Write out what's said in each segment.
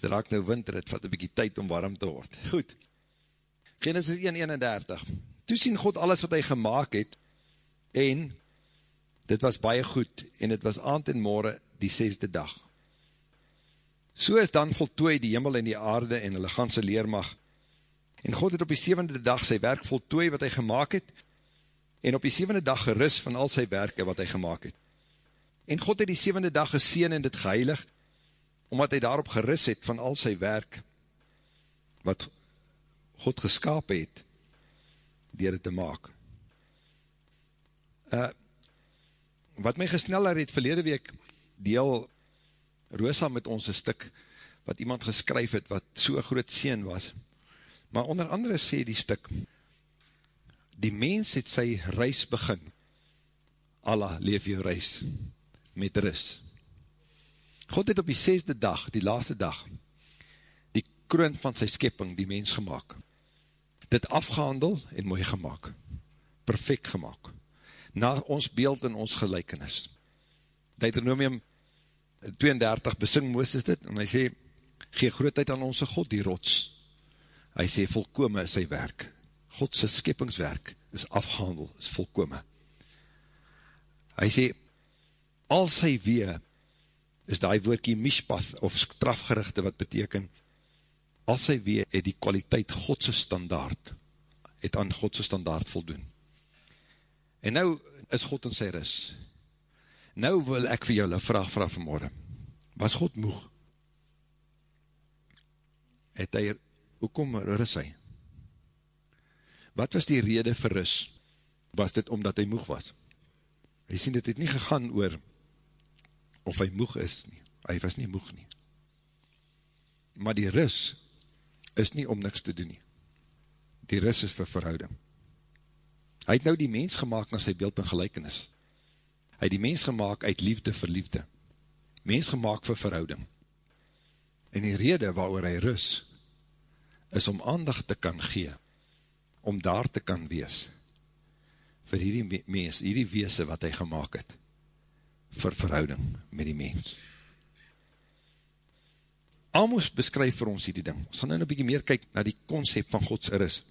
dit raak nou winter, het vat een bykie tyd om warm te word. Goed, Genesis 1:31. Toe sien God alles wat hy gemaakt het, en dit was baie goed, en dit was aand en morgen die zesde dag. So is dan voltooi die hemel en die aarde en hulle ganse leermag. En God het op die zevende dag sy werk voltooi wat hy gemaakt het, en op die zevende dag gerust van al sy werke wat hy gemaakt het. En God het die zevende dag geseen en dit geheilig, omdat hy daarop gerust het van al sy werk, wat God geskap het, dier het te maak. Uh, wat my gesneller het, verlede week, deel Rosa met ons een stuk, wat iemand geskryf het, wat so groot seen was, maar onder andere sê die stuk, die mens het sy reis begin, Allah leef jou reis, met ris. God het op die zesde dag, die laatste dag, die kroon van sy skepping, die mens gemaakt, dit afgehandel en mooi gemaakt, perfect gemaakt, na ons beeld en ons gelijkenis. Deuteronomium 32 besing Mooses dit, en hy sê, gee grootheid aan onze God, die rots. Hy sê, volkome is sy werk. Godse skeppingswerk is afgehandel, is volkome. Hy sê, al sy wee, is die woordkie mishpath, of strafgerichte, wat beteken, al sy wee, het die kwaliteit Godse standaard, het aan Godse standaard voldoen. En nou is God in sy ris. Nou wil ek vir julle vraag vraag vanmorgen. Was God moeg? Het hy, hoekom ris hy? Wat was die rede vir ris? Was dit omdat hy moeg was? Hy sien, dit het nie gegaan oor of hy moeg is nie. Hy was nie moeg nie. Maar die ris is nie om niks te doen nie. Die ris is vir verhouding. Hy het nou die mens gemaakt na sy beeld en gelijkenis. Hy het die mens gemaakt uit liefde vir liefde. Mens gemaakt vir verhouding. En die rede waarover hy rus, is om aandacht te kan gee, om daar te kan wees, vir hierdie mens, hierdie weese wat hy gemaakt het, vir verhouding met die mens. Amos beskryf vir ons hierdie ding. Ons gaan nou een bykie meer kyk na die concept van Gods is.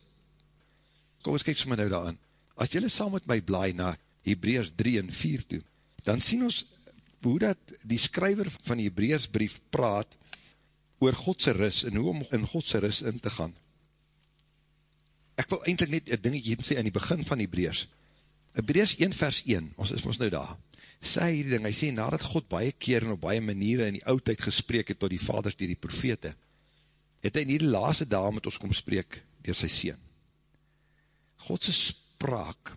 Kom ons kyk sommer nou daarin. As jylle saam met my blaai na Hebreërs 3 en 4 toe, dan sien ons hoe dat die skryver van die Hebreërs brief praat oor Godse ris en hoe om in Godse ris in te gaan. Ek wil eindelijk net een dingetje sê in die begin van Hebreërs. Hebreërs 1 vers 1, ons is ons nou daar, sê hierdie ding, hy sê, nadat God baie keer en op baie maniere in die oudheid gespreek het tot die vaders dier die profete, het hy in die laaste dag met ons kom spreek dier sy sien. Godse spraak,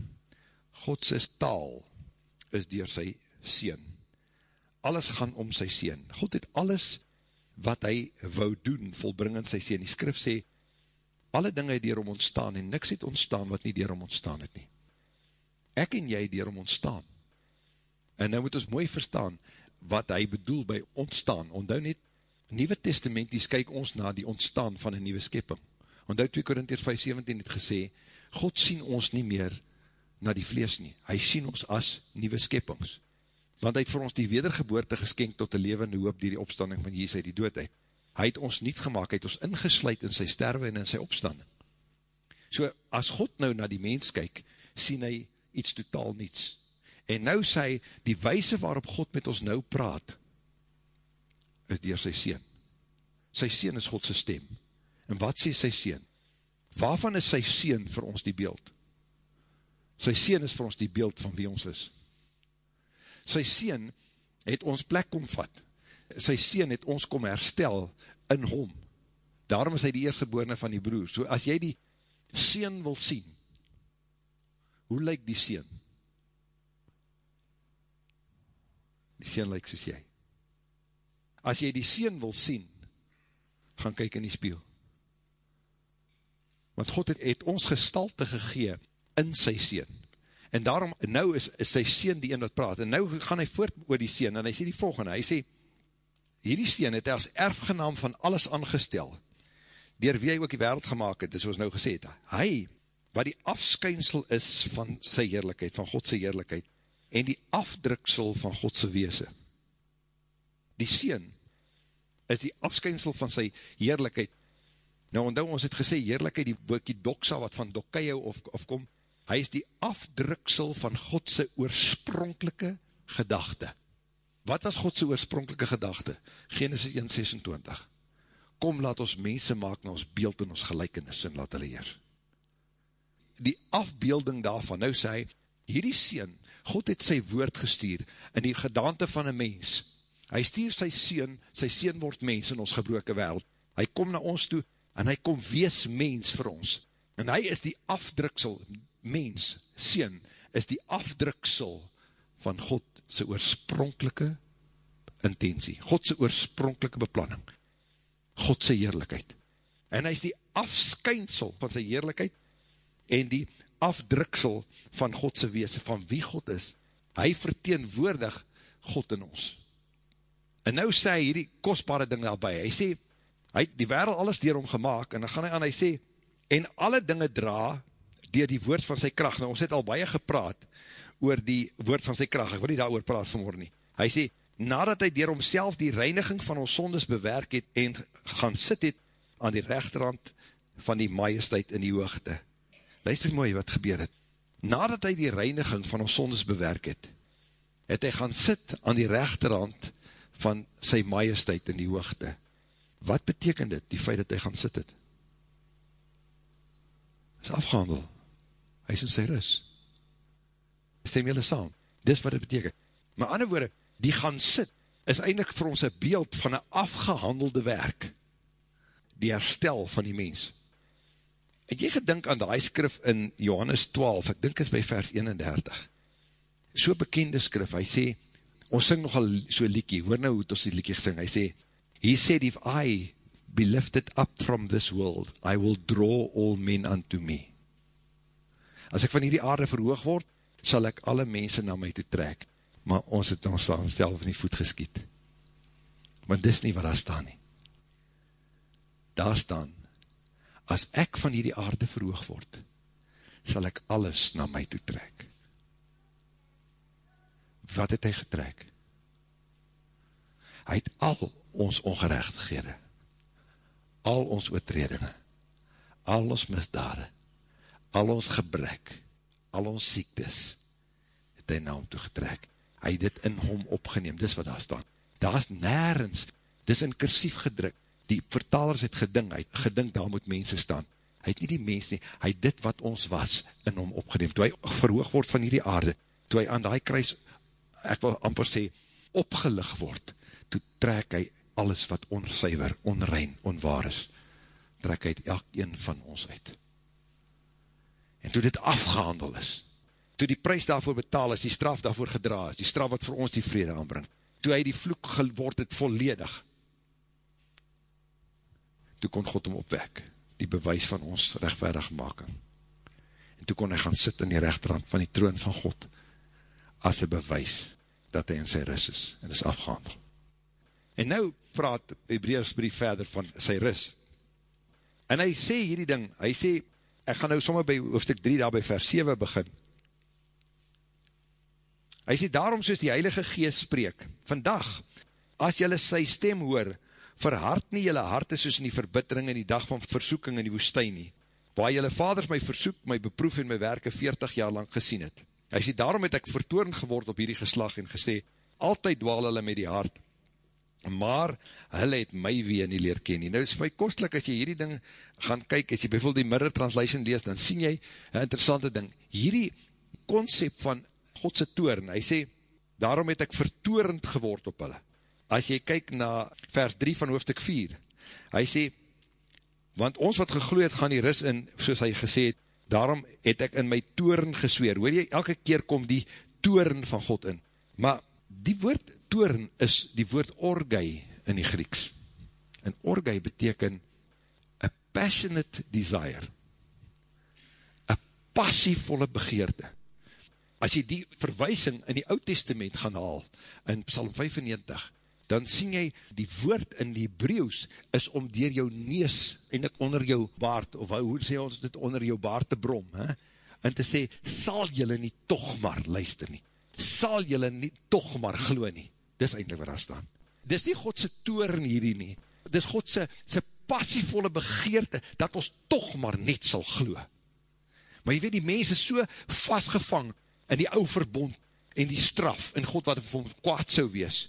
Godse taal, is dier sy sien. Alles gaan om sy sien. God het alles wat hy wou doen, volbring in sy sien. Die skrif sê, alle dinge het dier om ontstaan, en niks het ontstaan wat nie dier om ontstaan het nie. Ek en jy dier om ontstaan. En nou moet ons mooi verstaan, wat hy bedoel by ontstaan. Ondou net, Nieuwe Testamenties kyk ons na die ontstaan van een nieuwe skepping. Ondou 2 Korintiers 5,17 het gesê, God sien ons nie meer na die vlees nie. Hy sien ons as nieuwe skeppings. Want hy het vir ons die wedergeboorte geskenk tot die levende hoop die die opstanding van Jezus uit die doodheid. Hy het ons niet gemaakt, hy het ons ingesluid in sy sterwe en in sy opstanding. So, as God nou na die mens kyk, sien hy iets totaal niets. En nou sê, die wijse waarop God met ons nou praat, is dier sy sien. Sy sien is Godse stem. En wat sê sy sien? Waarvan is sy sien vir ons die beeld? Sy sien is vir ons die beeld van wie ons is. Sy sien het ons plek kom vat. Sy sien het ons kom herstel in hom. Daarom is hy die eerste boorne van die broer. So as jy die sien wil sien, hoe lyk die sien? Die sien lyk soos jy. As jy die sien wil sien, gaan kyk in die spiel. Want God het, het ons gestalte gegee in sy sien. En daarom, nou is, is sy sien die een wat praat. En nou gaan hy voort oor die sien, en hy sê die volgende, hy sê, hierdie sien het hy as erfgenaam van alles aangestel, dier wie hy ook die wereld gemaakt het, dis soos nou gesê het, hy, wat die afskynsel is van sy heerlijkheid, van Godse heerlijkheid, en die afdruksel van Godse weese. Die Seen is die afskynsel van sy heerlijkheid. Nou, onthou, ons het gesê, heerlijkheid, die woordkie doksa, wat van dokkeie of, of kom, hy is die afdruksel van Godse oorspronkelike gedachte. Wat was Godse oorspronkelike gedachte? Genesis 1,26. Kom, laat ons mense maak na ons beeld en ons gelijkenis en laat hulle heers. Die afbeelding daarvan, nou sê hy, hierdie sien, God het sy woord gestuur in die gedaante van een mens. Hy stuur sy sien, sy sien word mens in ons gebroke wereld. Hy kom na ons toe en hy kom wees mens vir ons. En hy is die afdruksel, mens, sien, is die afdruksel van God sy oorspronkelike intentie, God sy oorspronkelike beplanning, God sy heerlijkheid. En hy is die afskynsel van sy heerlijkheid en die afdruksel van God sy wees, van wie God is. Hy verteenwoordig God in ons. En nou sê hy hierdie kostbare ding daarby, hy sê, hy het die wereld alles dier hom gemaakt, en dan gaan hy aan, hy sê, en alle dinge dra, dier die woord van sy kracht, nou ons het al baie gepraat, oor die woord van sy kracht, ek wil nie daar oor praat vanmorgen nie, hy sê, nadat hy dier homself die reiniging van ons sondes bewerk het, en gaan sit het, aan die rechterhand van die majesteit in die hoogte, luister mooi wat gebeur het, nadat hy die reiniging van ons sondes bewerk het, het hy gaan sit aan die rechterhand van sy majesteit in die hoogte, wat beteken dit, die feit dat hy gaan sit het? is afgehandel, hy is in sy ris, stem jylle saam, dis wat dit beteken, maar ander woorde, die gaan sit, is eindelijk vir ons een beeld van een afgehandelde werk, die herstel van die mens, het jy gedink aan die skrif in Johannes 12, ek dink is by vers 31, so bekende skrif, hy sê, ons sing nogal so liekie, hoor nou hoe het ons die liekie gesing, hy sê, he said, if I be lifted up from this world, I will draw all men unto me. As ek van hierdie aarde verhoog word, sal ek alle mense na my toe trek, maar ons het ons self in die voet geskiet. Maar dis nie wat daar staan nie. Daar staan, as ek van hierdie aarde verhoog word, sal ek alles na my toe trek. Wat het hy getrek? Hy het al ons ongerechtighede, al ons oortredinge, al ons misdade, al ons gebrek, al ons siektes, het hy na hom toegetrek. Hy het dit in hom opgeneem, dis wat daar staan. Daar is nergens, dis in kursief gedruk, die vertalers het gedink, hy het gedink daar moet mense staan. Hy het nie die mens nie, hy het dit wat ons was in hom opgeneem. Toe hy verhoog word van hierdie aarde, toe hy aan die kruis, ek wil amper sê, opgelig word, toe trek hy alles wat onsuiver, onrein, onwaar is, trek hy elk een van ons uit. En toe dit afgehandel is, toe die prijs daarvoor betaal is, die straf daarvoor gedra is, die straf wat vir ons die vrede aanbring, toe hy die vloek geword het volledig, toe kon God hom opwek, die bewys van ons rechtvaardig maken. En toe kon hy gaan sit in die rechterhand van die troon van God, as een bewys dat hy in sy ris is, en is afgehandel. En nou praat Hebreus brief verder van sy ris. En hy sê hierdie ding, hy sê, ek gaan nou sommer by hoofdstuk 3 daar by vers 7 begin. Hy sê, daarom soos die Heilige Geest spreek, vandag, as jylle sy stem hoor, verhard nie jylle harte soos in die verbittering in die dag van versoeking in die woestijn nie, waar jylle vaders my versoek, my beproef en my werke 40 jaar lang gesien het. Hy sê, daarom het ek vertoorn geword op hierdie geslag en gesê, altyd dwaal hulle met die hart, maar hulle het my weer nie leer ken nie. Nou is my kostelik as jy hierdie ding gaan kyk, as jy bijvoorbeeld die Mirror Translation lees, dan sien jy een interessante ding. Hierdie concept van Godse toorn, hy sê, daarom het ek vertoornd geword op hulle. As jy kyk na vers 3 van hoofdstuk 4, hy sê, want ons wat gegloeid gaan die ris in, soos hy gesê het, daarom het ek in my toorn gesweer. Hoor jy, elke keer kom die toorn van God in. Maar die woord toorn is die woord orgai in die Grieks. En orgai beteken a passionate desire. A passievolle begeerte. As jy die verwysing in die oud testament gaan haal, in Psalm 95, dan sien jy die woord in die Hebreeuws is om dier jou nees en ek onder jou baard, of hoe sê ons dit onder jou baard te brom, he? en te sê, sal jylle nie toch maar luister nie, sal jylle nie toch maar glo nie, dis eindelijk wat daar staan. dis nie Godse toren hierdie nie, dis Godse sy passievolle begeerte, dat ons toch maar net sal glo. Maar jy weet, die mens is so vastgevang in die ou verbond en die straf en God wat vir hom kwaad sou wees,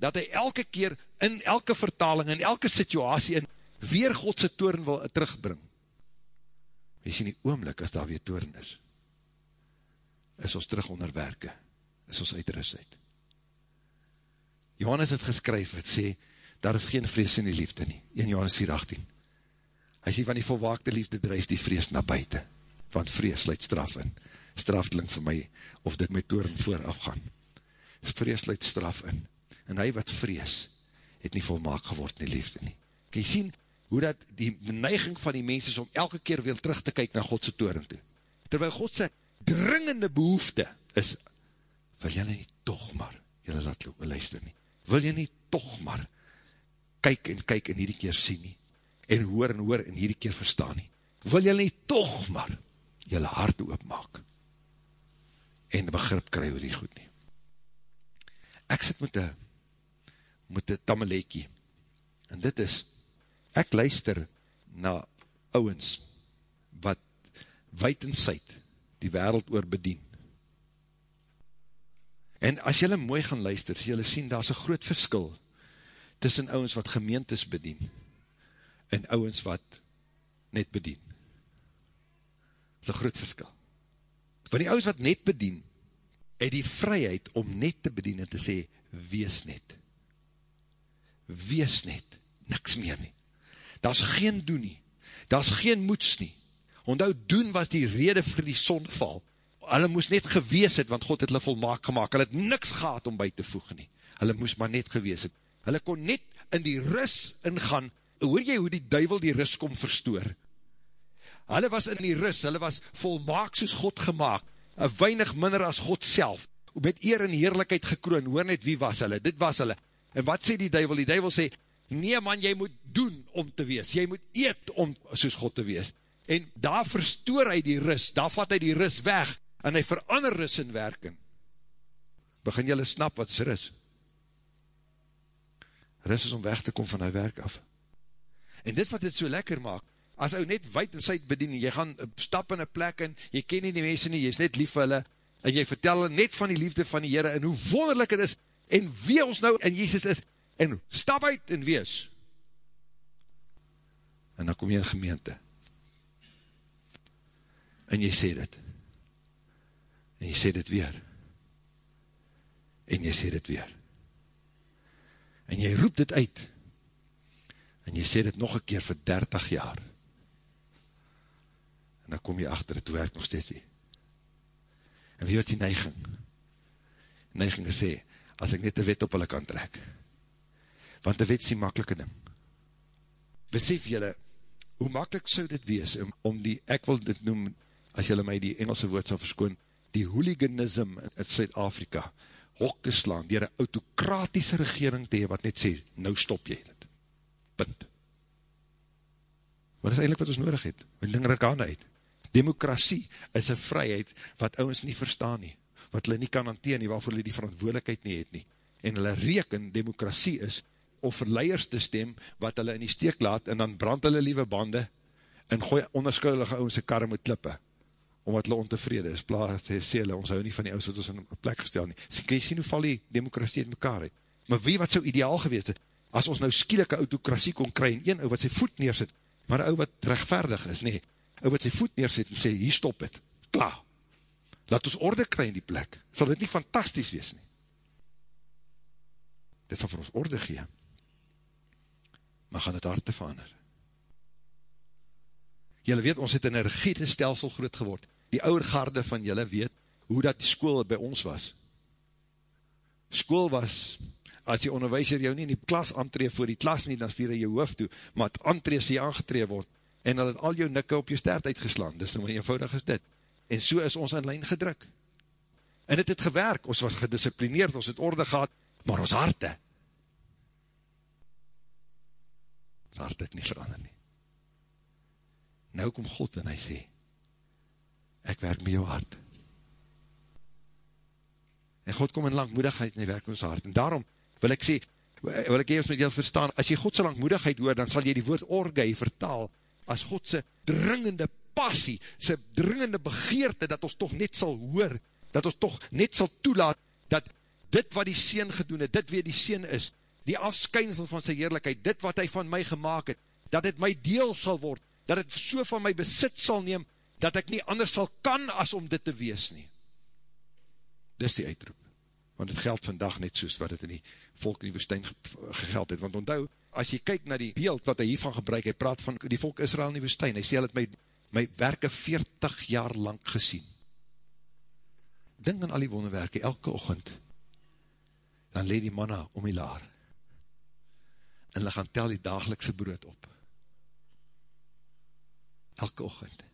dat hy elke keer in elke vertaling, in elke situasie in, weer Godse toren wil terugbring. Jy nie oomlik as daar weer toren is, is ons terug onder werke, is ons uitrustheid. Johannes het geskryf, het sê, daar is geen vrees in die liefde nie, 1 Johannes 4,18. Hy sê, van die volwaakte liefde drijf die vrees na buiten, want vrees sluit straf in, strafteling vir my, of dit met toren vooraf gaan. Vrees sluit straf in, en hy wat vrees, het nie volmaak geword in die liefde nie. Kan jy sien, hoe dat die neiging van die mens is, om elke keer weer terug te kyk na Godse toren toe. Terwyl Godse dringende behoefte is, wil jy nie toch maar, jy laat luister nie, wil jy nie toch maar, kyk en kyk en hierdie keer sien nie, en hoor en hoor en hierdie keer verstaan nie, wil jy nie toch maar, jy hart oopmaak, en begrip kry oor die goed nie. Ek sit met die, met die tamelekie, en dit is, ek luister na ouwens, wat weit en syd, die wereld oor bedien. En as jylle mooi gaan luister, sal jylle sien, daar is een groot verskil, tussen ouwens wat gemeentes bedien, en ouwens wat net bedien. Dat is een groot verskil. Want die ouwens wat net bedien, het die vryheid om net te bedien en te sê, wees net. Wees net. Niks meer nie. Daar is geen doen nie. Daar is geen moeds nie. Ondou, doen was die rede vir die sonval. Hulle moes net gewees het, want God het hulle volmaak gemaakt. Hulle het niks gehad om by te voeg nie. Hulle moes maar net gewees het. Hulle kon net in die ris ingaan. Hoor jy hoe die duivel die ris kom verstoor? Hulle was in die ris, hulle was volmaak soos God gemaakt. Een weinig minder as God self. Met eer en heerlijkheid gekroon. Hoor net wie was hulle? Dit was hulle. En wat sê die duivel? Die duivel sê, nee man, jy moet doen om te wees. Jy moet eet om soos God te wees en daar verstoor hy die ris, daar vat hy die ris weg, en hy verander ris in werking. Begin jylle snap wat is ris? Ris is om weg te kom van hy werk af. En dit wat dit so lekker maak, as hy net wijd en syd bedien, jy gaan stap in een plek in, jy ken nie die mense nie, jy is net lief vir hulle, en jy vertel net van die liefde van die Heere, en hoe wonderlik het is, en wie ons nou in Jesus is, en stap uit en wees. En dan kom jy in gemeente, en jy sê dit, en jy sê dit weer, en jy sê dit weer, en jy roep dit uit, en jy sê dit nog een keer vir 30 jaar, en dan kom jy achter, het werk nog steeds nie, en wie wat die neiging, neiging gesê, as ek net die wet op hulle kan trek, want die wet is die makkelike ding, besef jylle, hoe makkelijk sou dit wees, om, om die, ek wil dit noem, as jylle my die Engelse woord sal verskoon, die hooliganism in Suid-Afrika, hok te slaan, dier een autokratiese regering te hee, wat net sê, nou stop jy dit. Punt. Wat is eindelijk wat ons nodig het? Wat ding rekaan uit? Demokrasie is een vryheid wat ouwens nie verstaan nie, wat hulle nie kan hanteer nie, waarvoor hulle die verantwoordelikheid nie het nie. En hulle reken demokrasie is, om verleiers te stem, wat hulle in die steek laat, en dan brand hulle liewe bande, en gooi onderskuilige ouwense karre met klippe, omdat hulle ontevrede is, plaas, sê hulle, ons hou nie van die ouders wat ons in plek gestel nie. Sê, kan jy sien hoe val die demokrasie uit mekaar uit? Maar wie wat so ideaal geweest het, as ons nou skielike autokrasie kon kry, en een ou wat sy voet neersit, maar ou wat rechtvaardig is, nee, ou wat sy voet neersit en sê, hier stop het, klaar. Laat ons orde kry in die plek. Sal dit nie fantastisch wees nie? Dit sal vir ons orde gee. Maar gaan het hard te verander. Julle weet, ons het in een regiete stelsel groot geword die ouwe garde van julle weet, hoe dat die school by ons was. School was, as die onderwijzer jou nie in die klas aantree voor die klas nie, dan stuur hy jou hoofd toe, maar het aantree as jy aangetree word, en dan het al jou nikke op jou stert uitgeslaan, dis nou maar eenvoudig is dit. En so is ons in lijn gedruk. En het het gewerk, ons was gedisciplineerd, ons het orde gehad, maar ons harte, ons harte het nie verander nie. Nou kom God en hy sê, ek werk met jou hart. En God kom in langmoedigheid en hy werk met ons hart. En daarom wil ek sê, wil ek eers met jou verstaan, as jy Godse langmoedigheid hoor, dan sal jy die woord orgei vertaal, as Godse dringende passie, sy dringende begeerte, dat ons toch net sal hoor, dat ons toch net sal toelaat, dat dit wat die Seen gedoen het, dit wie die Seen is, die afskynsel van sy heerlijkheid, dit wat hy van my gemaakt het, dat het my deel sal word, dat het so van my besit sal neem, dat ek nie anders sal kan as om dit te wees nie. Dis die uitroep. Want het geld vandag net soos wat het in die volk in die woestijn gegeld het. Want onthou, as jy kyk na die beeld wat hy hiervan gebruik, hy praat van die volk Israel in die woestijn, hy sê, hy het my, my werke 40 jaar lang gesien. Dink aan al die wonderwerke, elke ochend, dan leed die manna om die laar, en hulle gaan tel die dagelikse brood op. Elke ochend.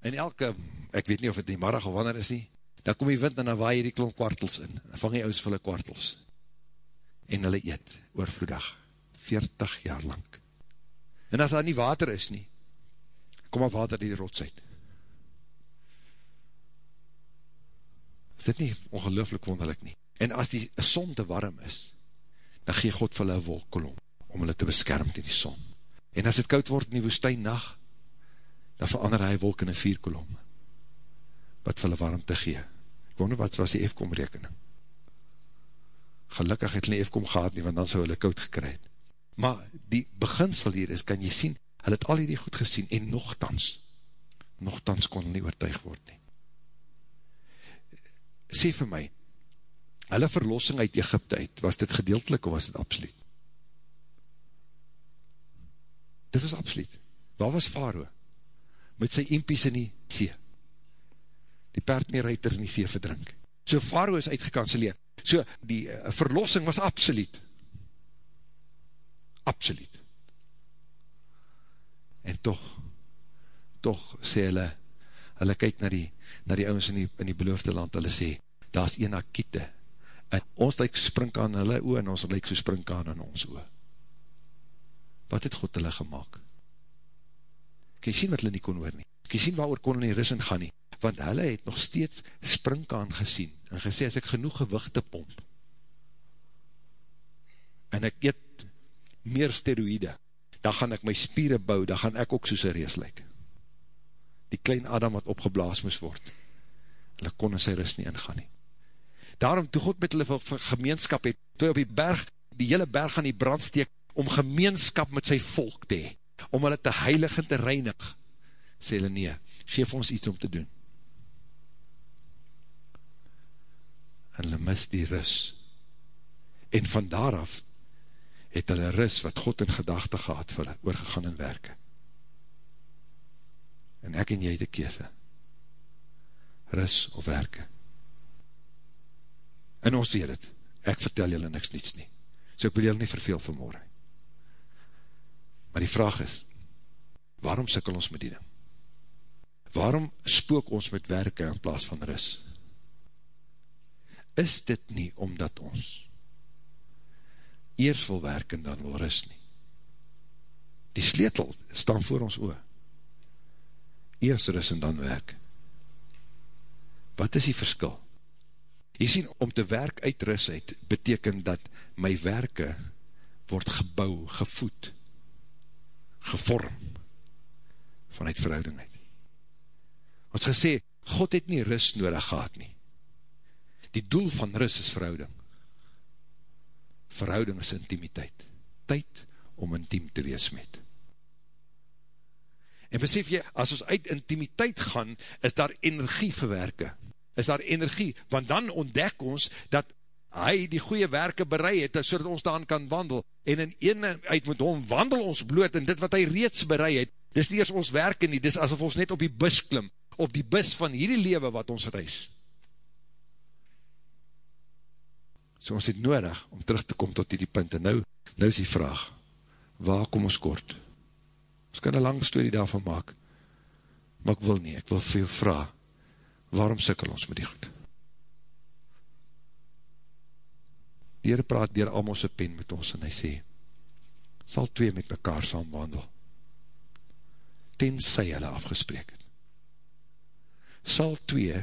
En elke, ek weet nie of het die marag of wanneer is nie, dan kom die wind en dan waai die klomp kwartels in, dan vang die ouders vir die kwartels, en hulle eet, oorvloedig, 40 jaar lang. En as daar nie water is nie, kom maar water die rots uit. Is dit nie ongelooflik wonderlik nie? En as die son te warm is, dan gee God vir hulle een wolkolom, om hulle te beskerm in die son. En as het koud word in die woestijn nacht, dan verander hy wolk in een vierkolom, wat vir hulle warmte gee. Ek wonder wat was die Efkom rekening. Gelukkig het hulle Efkom gehad nie, want dan sou hulle koud gekry het. Maar die beginsel hier is, kan jy sien, hulle het al hierdie goed gesien, en nogthans, nogthans kon hulle nie oortuig word nie. Sê vir my, hulle verlossing uit Egypte uit, was dit gedeeltelik of was dit absoluut? Dit was absoluut. Waar was Faroe? met sy impies in die see. Die perd en die reiters in die see verdrink. So Faro is uitgekanceleer. So die uh, verlossing was absoluut. Absoluut. En toch, toch sê hulle, hulle kyk na die, na die ouwens in die, in die beloofde land, hulle sê, daar is een akiete, en ons lyk springkaan in hulle oor, en ons lyk so springkaan in ons oor. Wat het God hulle gemaakt? kan jy sien wat hulle nie kon hoor nie, kan jy sien waar oor kon hulle nie ris in gaan nie, want hulle het nog steeds springkaan gesien, en gesê, as ek genoeg gewicht te pomp, en ek eet meer steroïde, dan gaan ek my spieren bou, dan gaan ek ook soos een rees lyk. Die klein Adam wat opgeblaas moes word, hulle kon in sy ris nie ingaan nie. Daarom, toe God met hulle gemeenskap het, toe op die berg, die hele berg aan die brand steek, om gemeenskap met sy volk te hee, om hulle te heilig en te reinig, sê hulle nie, geef ons iets om te doen. En hulle mis die ris. En van daaraf het hulle ris wat God in gedachte gehad vir hulle, oorgegaan in werke. En ek en jy die keese. Ris of werke. En ons sê dit, ek vertel julle niks niets nie. So ek wil julle nie verveel vanmorgen. Maar die vraag is, waarom sikkel ons met die ding? Waarom spook ons met werke in plaas van ris? Is dit nie omdat ons eers wil werk en dan wil ris nie? Die sleetel staan voor ons oor. Eers ris en dan werk. Wat is die verskil? Jy sien, om te werk uit ris uit, beteken dat my werke word gebouw, gevoed, gevorm vanuit verhouding uit. Ons gesê, God het nie rust nodig gehad nie. Die doel van rust is verhouding. Verhouding is intimiteit. Tyd om intiem te wees met. En besef jy, as ons uit intimiteit gaan, is daar energie verwerke. Is daar energie, want dan ontdek ons, dat hy die goeie werke berei het, so ons daan kan wandel, en in eenheid met hom wandel ons bloot, en dit wat hy reeds berei het, dis nie as ons werke nie, dis asof ons net op die bus klim, op die bus van hierdie lewe wat ons reis. So ons het nodig, om terug te kom tot die punt, en nou, nou is die vraag, waar kom ons kort? Ons kan een lang story daarvan maak, maar ek wil nie, ek wil veel vraag, waarom sikkel ons met die goed? die Heere praat dier Amos een pen met ons en hy sê, sal twee met mekaar saam wandel, tenzij hulle afgesprek het. Sal twee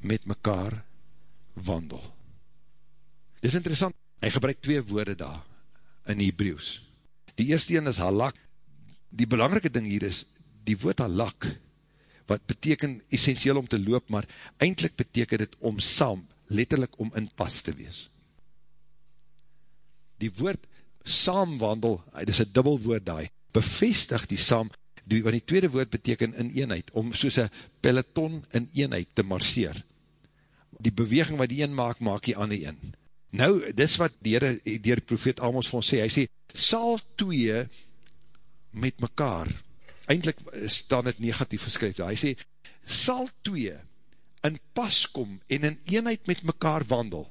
met mekaar wandel. Dit is interessant, Hy gebruik twee woorde daar, in Hebrews. Die eerste een is halak. Die belangrike ding hier is, die woord halak, wat beteken essentieel om te loop, maar eindelijk beteken dit om saam, letterlijk om in pas te wees. Die woord saamwandel, dit is een dubbel woord daai, bevestig die saam, die, want die tweede woord beteken in eenheid, om soos een peloton in eenheid te marseer. Die beweging wat die een maak, maak die ander een. Nou, dis wat die Heere, die profeet Amos van sê, hy sê, sal twee met mekaar, eindelijk staan het negatief geskryf, hy sê, sal twee in pas kom en in eenheid met mekaar wandel,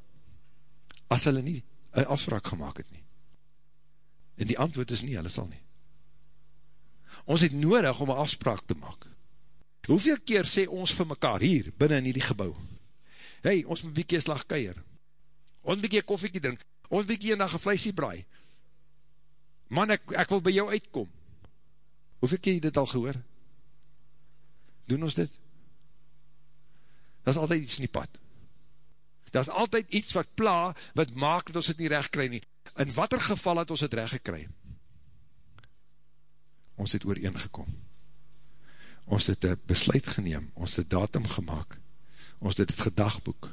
as hulle nie een afspraak gemaakt het nie. En die antwoord is nie, hulle sal nie. Ons het nodig om een afspraak te maak. Hoeveel keer sê ons vir mekaar hier, binnen in die gebouw, hey, ons moet bykie slag keier, ons bykie koffiekie drink, ons bykie een dag een vleisie braai, man, ek, ek wil by jou uitkom, hoeveel keer jy dit al gehoor? Doen ons dit? Dat is altyd iets in die pad. Dat is altyd iets wat pla, wat maak dat ons het nie recht kry nie. In wat er geval het ons het recht gekry? Ons het ooreengekom. Ons het een besluit geneem, ons het datum gemaakt, ons het het gedagboek,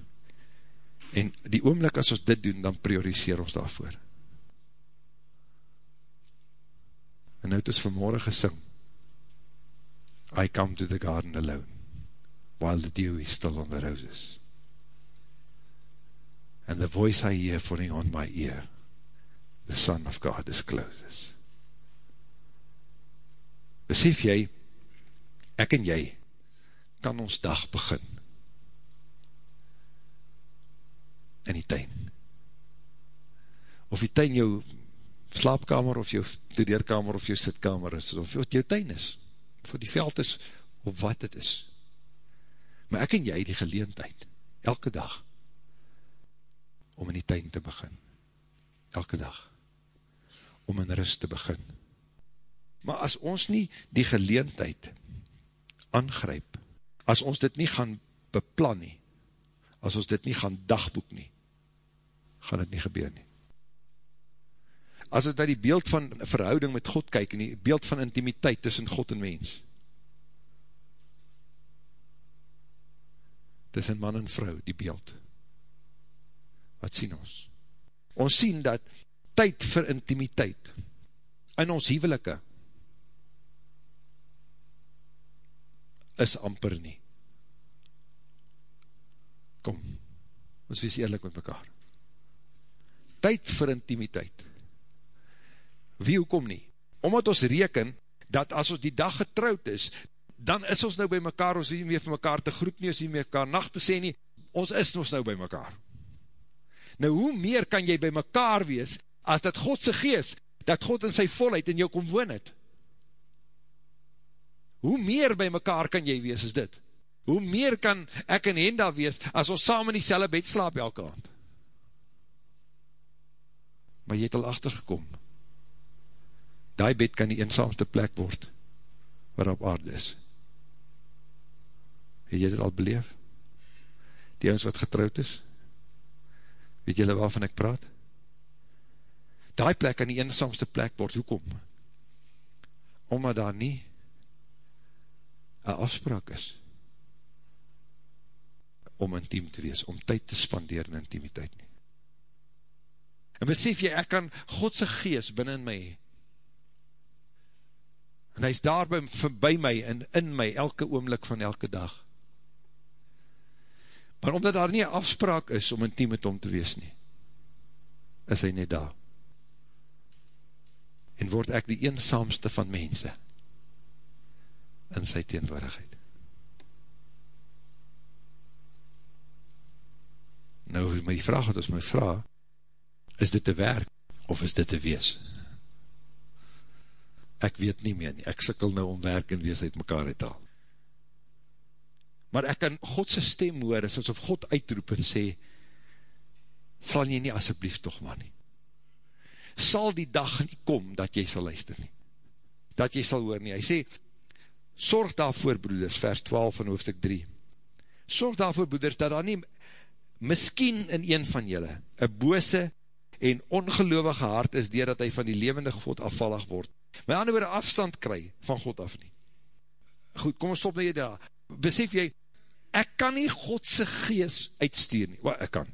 En die oomlik as ons dit doen, dan prioriseer ons daarvoor. En nou het ons vanmorgen gesing, I come to the garden alone, while the dew is still on the roses. And the voice I hear falling on my ear, the Son of God discloses. Besef jy, ek en jy, kan ons dag begin, in die tuin. Of die tuin jou slaapkamer, of jou studeerkamer, of jou sitkamer is, of jou tuin is, of die veld is, of wat het is. Maar ek en jy die geleentheid, elke dag, om in die tuin te begin. Elke dag. Om in rust te begin. Maar as ons nie die geleentheid aangryp, as ons dit nie gaan beplan nie, as ons dit nie gaan dagboek nie, gaan het nie gebeur nie. As ons na die beeld van verhouding met God kyk, en die beeld van intimiteit tussen God en mens, tussen man en vrou, die beeld, wat sien ons? Ons sien dat tyd vir intimiteit, in ons hevelike, is amper nie. Kom, ons wees eerlijk met mekaar tyd vir intimiteit. Wie hoekom nie? Omdat ons reken, dat as ons die dag getrouwd is, dan is ons nou by mekaar, ons nie meer vir mekaar te groet nie, ons nie meer mekaar nacht te sê nie, ons is ons nou by mekaar. Nou hoe meer kan jy by mekaar wees, as dat Godse geest, dat God in sy volheid in jou kom woon het? Hoe meer by mekaar kan jy wees as dit? Hoe meer kan ek en Henda wees, as ons saam in die selle bed slaap elke hand? Maar jy het al achtergekom. Daai bed kan die eenzaamste plek word, waarop aarde is. Het jy dit al beleef? Die ons wat getrouwd is? Weet jylle waarvan ek praat? Daai plek kan die eenzaamste plek word, hoekom? Omdat daar nie een afspraak is om intiem te wees, om tyd te spandeer in intimiteit nie. En besef jy, ek kan Godse geest binnen my en hy is daar by, by my en in my elke oomlik van elke dag. Maar omdat daar nie afspraak is om intiem met hom te wees nie, is hy net daar. En word ek die eensaamste van mense in sy teenwoordigheid. Nou, my vraag wat ons my vraag, is dit te werk, of is dit te wees? Ek weet nie meer nie, ek sikkel nou om werk en wees uit mekaar het al. Maar ek kan Godse stem hoor, is asof God uitroep en sê, sal jy nie asjeblief toch maar nie. Sal die dag nie kom, dat jy sal luister nie. Dat jy sal hoor nie. Hy sê, sorg daarvoor broeders, vers 12 van hoofdstuk 3, sorg daarvoor broeders, dat daar nie, miskien in een van julle, een bose en ongeloofige hart is, dier dat hy van die levende God afvallig word. My ander woorde afstand kry van God af nie. Goed, kom ons stop nou jy daar. Besef jy, ek kan nie Godse gees uitstuur nie. Wat, ek kan.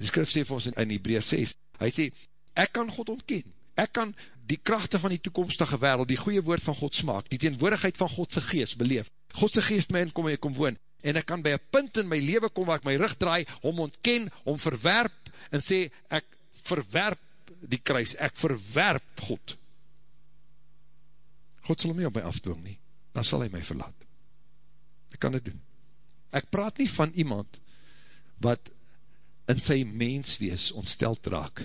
Die skrif sê vir ons in, in Hebreus 6, hy sê, ek kan God ontken. Ek kan die krachte van die toekomstige wereld, die goeie woord van God smaak, die teenwoordigheid van Godse gees beleef. Godse gees my inkom en ek kom woon. En ek kan by een punt in my leven kom waar ek my rug draai, om ontken, om verwerp, en sê, ek verwerp die kruis, ek verwerp God. God sal hom nie op my afdwing nie, dan sal hy my verlaat. Ek kan dit doen. Ek praat nie van iemand, wat in sy menswees ontsteld raak,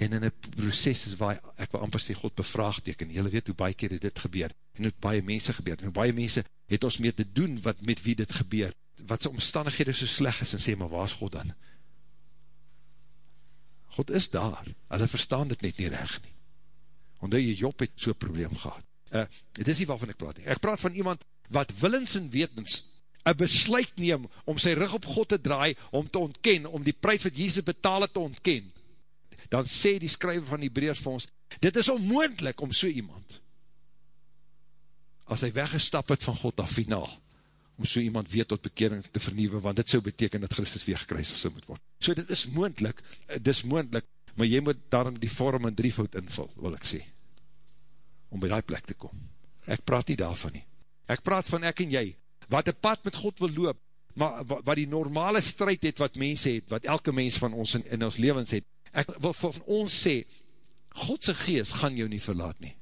en in een proces is waar ek wil amper sê God bevraagteken, jylle weet hoe baie keer dit gebeur, en hoe baie mense gebeur, en baie mense het ons mee te doen wat met wie dit gebeur, wat sy omstandighede so sleg is, en sê, maar waar is God dan? God is daar, hulle verstaan dit net nie recht nie. Omdat jy Job het so'n probleem gehad. Uh, dit is nie waarvan ek praat nie. Ek praat van iemand wat willens en wetens een besluit neem om sy rug op God te draai, om te ontken, om die prijs wat Jezus betaal het te ontken. Dan sê die skryver van die breers vir ons, dit is onmoendlik om so iemand, as hy weggestap het van God af finaal, om so iemand weer tot bekering te vernieuwe, want dit so beteken dat Christus weer gekruis of so moet word. So dit is moendlik, dit is moendlik, maar jy moet daarom die vorm in drievoud invul, wil ek sê, om by die plek te kom. Ek praat nie daarvan nie. Ek praat van ek en jy, wat een pad met God wil loop, maar wat die normale strijd het wat mense het, wat elke mens van ons in, in ons levens het, ek wil van ons sê, Godse geest gaan jou nie verlaat nie.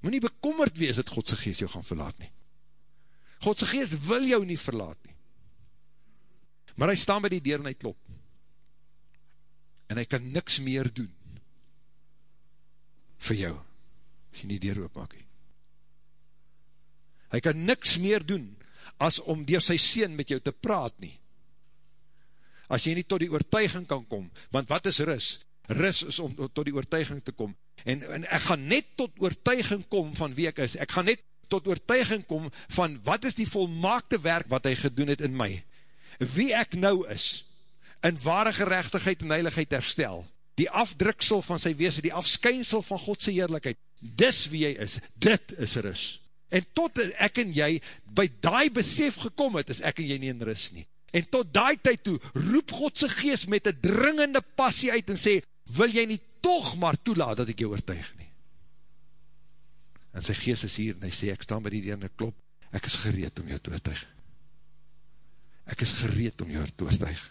Moet nie bekommerd wees dat Godse geest jou gaan verlaat nie. Godse geest wil jou nie verlaat nie. Maar hy staan by die deur en hy klop. En hy kan niks meer doen vir jou, as jy nie deur oopmaak nie. Hy kan niks meer doen, as om door sy sien met jou te praat nie. As jy nie tot die oortuiging kan kom, want wat is ris? Ris is om tot die oortuiging te kom. En, en ek gaan net tot oortuiging kom van wie ek is. Ek gaan net tot oortuiging kom van wat is die volmaakte werk wat hy gedoen het in my. Wie ek nou is, in ware gerechtigheid en heiligheid herstel, die afdruksel van sy wees, die afskynsel van Godse heerlijkheid, dis wie hy is, dit is rus. En tot ek en jy by die besef gekom het, is ek en jy nie in rus nie. En tot die tyd toe, roep Godse geest met een dringende passie uit en sê, wil jy nie toch maar toelaat dat ek jou oortuig en sy geest is hier, en hy sê, ek staan by die deur en ek klop, ek is gereed om jou te oortuig. Ek is gereed om jou te oortuig.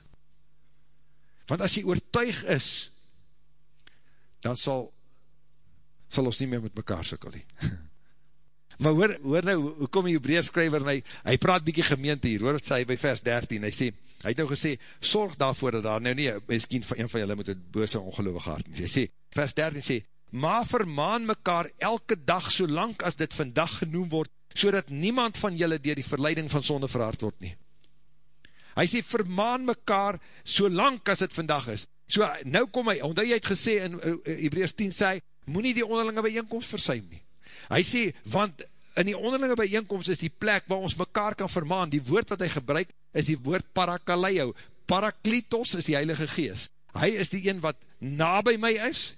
Want as jy oortuig is, dan sal, sal ons nie meer met mekaar sikkel nie. maar hoor, hoor nou, hoe kom die Hebreerskrijver, en hy, hy praat bykie gemeente hier, hoor wat sê hy by vers 13, hy sê, hy het nou gesê, sorg daarvoor dat daar nou nie, miskien van een van julle moet het bose ongeloofig hart, hy sê, vers 13 sê, maar vermaan mekaar elke dag so lang as dit vandag genoem word, so niemand van julle dier die verleiding van sonde verhaard word nie. Hy sê, vermaan mekaar so lang as dit vandag is. So, nou kom hy, omdat jy het gesê in uh, Hebreus 10 sê, moet nie die onderlinge bijeenkomst versuim nie. Hy sê, want in die onderlinge bijeenkomst is die plek waar ons mekaar kan vermaan, die woord wat hy gebruik, is die woord parakaleio. Parakletos is die heilige geest. Hy is die een wat na by my is,